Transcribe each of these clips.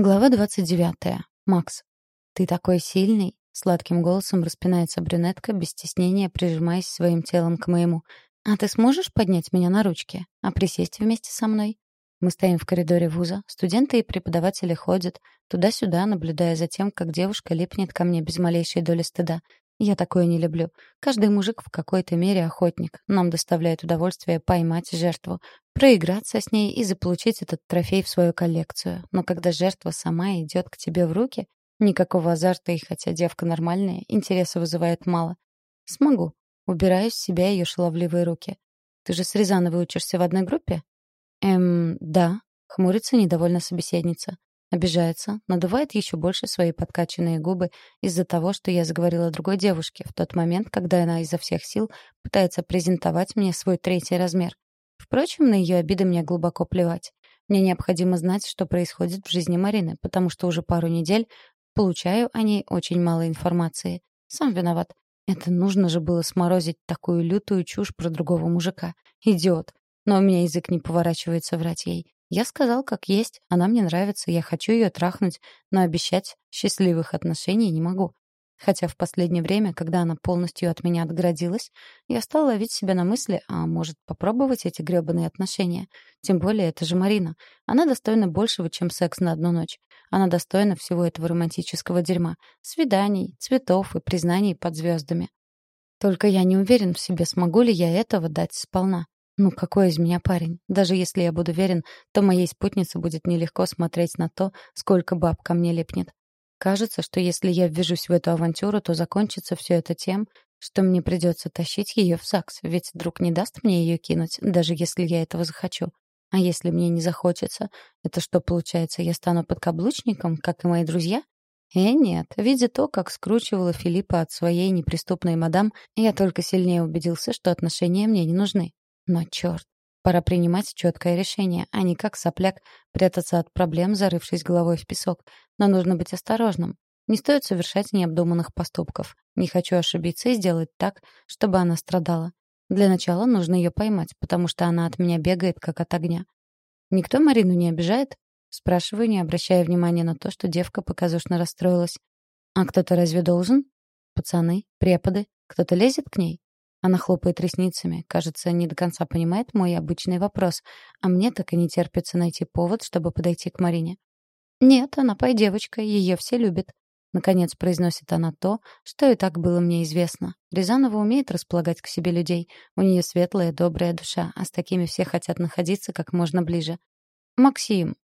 Глава 29. Макс. «Ты такой сильный!» — сладким голосом распинается брюнетка, без стеснения прижимаясь своим телом к моему. «А ты сможешь поднять меня на ручки? А присесть вместе со мной?» Мы стоим в коридоре вуза. Студенты и преподаватели ходят туда-сюда, наблюдая за тем, как девушка липнет ко мне без малейшей доли стыда. Я такое не люблю. Каждый мужик в какой-то мере охотник. Нам доставляет удовольствие поймать жертву, проиграться с ней и заполучить этот трофей в свою коллекцию. Но когда жертва сама идет к тебе в руки, никакого азарта и хотя девка нормальная, интереса вызывает мало. Смогу. Убираю с себя ее шаловливые руки. Ты же с Рязановой учишься в одной группе? Эм, да. Хмурится недовольно собеседница. Обижается, надувает еще больше свои подкачанные губы из-за того, что я заговорила другой девушке в тот момент, когда она изо всех сил пытается презентовать мне свой третий размер. Впрочем, на ее обиды мне глубоко плевать. Мне необходимо знать, что происходит в жизни Марины, потому что уже пару недель получаю о ней очень мало информации. Сам виноват. Это нужно же было сморозить такую лютую чушь про другого мужика. Идиот. Но у меня язык не поворачивается врать ей. Я сказал, как есть. Она мне нравится, я хочу ее трахнуть, но обещать счастливых отношений не могу. Хотя в последнее время, когда она полностью от меня отгородилась, я стал ловить себя на мысли, а может попробовать эти грёбаные отношения. Тем более это же Марина. Она достойна большего, чем секс на одну ночь. Она достойна всего этого романтического дерьма. Свиданий, цветов и признаний под звездами. Только я не уверен в себе, смогу ли я этого дать сполна. Ну какой из меня парень? Даже если я буду верен, то моей спутнице будет нелегко смотреть на то, сколько баб ко мне лепнет. Кажется, что если я ввяжусь в эту авантюру, то закончится все это тем, что мне придется тащить ее в ЗАГС, ведь друг не даст мне ее кинуть, даже если я этого захочу. А если мне не захочется, это что, получается, я стану подкаблучником, как и мои друзья? Э, нет, видя то, как скручивала Филиппа от своей неприступной мадам, я только сильнее убедился, что отношения мне не нужны. Но черт, пора принимать четкое решение, а не как сопляк прятаться от проблем, зарывшись головой в песок. Но нужно быть осторожным. Не стоит совершать необдуманных поступков. Не хочу ошибиться и сделать так, чтобы она страдала. Для начала нужно ее поймать, потому что она от меня бегает, как от огня. «Никто Марину не обижает?» Спрашиваю, не обращая внимания на то, что девка показушно расстроилась. «А кто-то разве должен?» «Пацаны? Преподы? Кто-то лезет к ней?» Она хлопает ресницами, кажется, не до конца понимает мой обычный вопрос, а мне так и не терпится найти повод, чтобы подойти к Марине. «Нет, она пой девочка, ее все любят». Наконец произносит она то, что и так было мне известно. Рязанова умеет располагать к себе людей. У нее светлая, добрая душа, а с такими все хотят находиться как можно ближе. «Максим».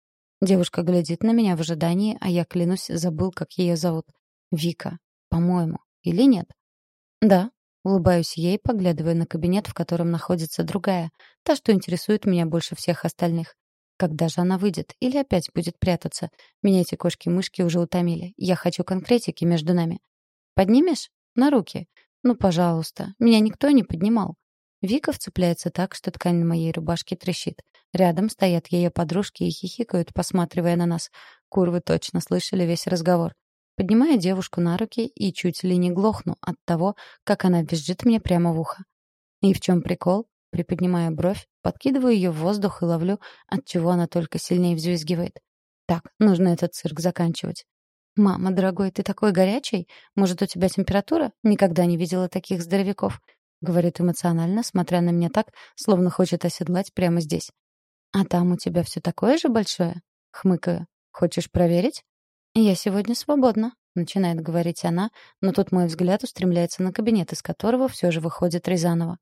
Девушка глядит на меня в ожидании, а я, клянусь, забыл, как ее зовут. «Вика, по-моему. Или нет?» «Да», Улыбаюсь ей, поглядывая на кабинет, в котором находится другая, та, что интересует меня больше всех остальных. Когда же она выйдет? Или опять будет прятаться? Меня эти кошки-мышки уже утомили. Я хочу конкретики между нами. Поднимешь? На руки. Ну, пожалуйста. Меня никто не поднимал. Вика вцепляется так, что ткань на моей рубашке трещит. Рядом стоят ее подружки и хихикают, посматривая на нас. Курвы точно слышали весь разговор. Поднимаю девушку на руки и чуть ли не глохну от того, как она визжит мне прямо в ухо. И в чем прикол? Приподнимая бровь, подкидываю ее в воздух и ловлю, от чего она только сильнее взвизгивает. Так, нужно этот цирк заканчивать. «Мама, дорогой, ты такой горячий? Может, у тебя температура? Никогда не видела таких здоровяков», — говорит эмоционально, смотря на меня так, словно хочет оседлать прямо здесь. «А там у тебя все такое же большое?» — хмыкаю. «Хочешь проверить?» «Я сегодня свободна», — начинает говорить она, но тут мой взгляд устремляется на кабинет, из которого все же выходит Рязанова.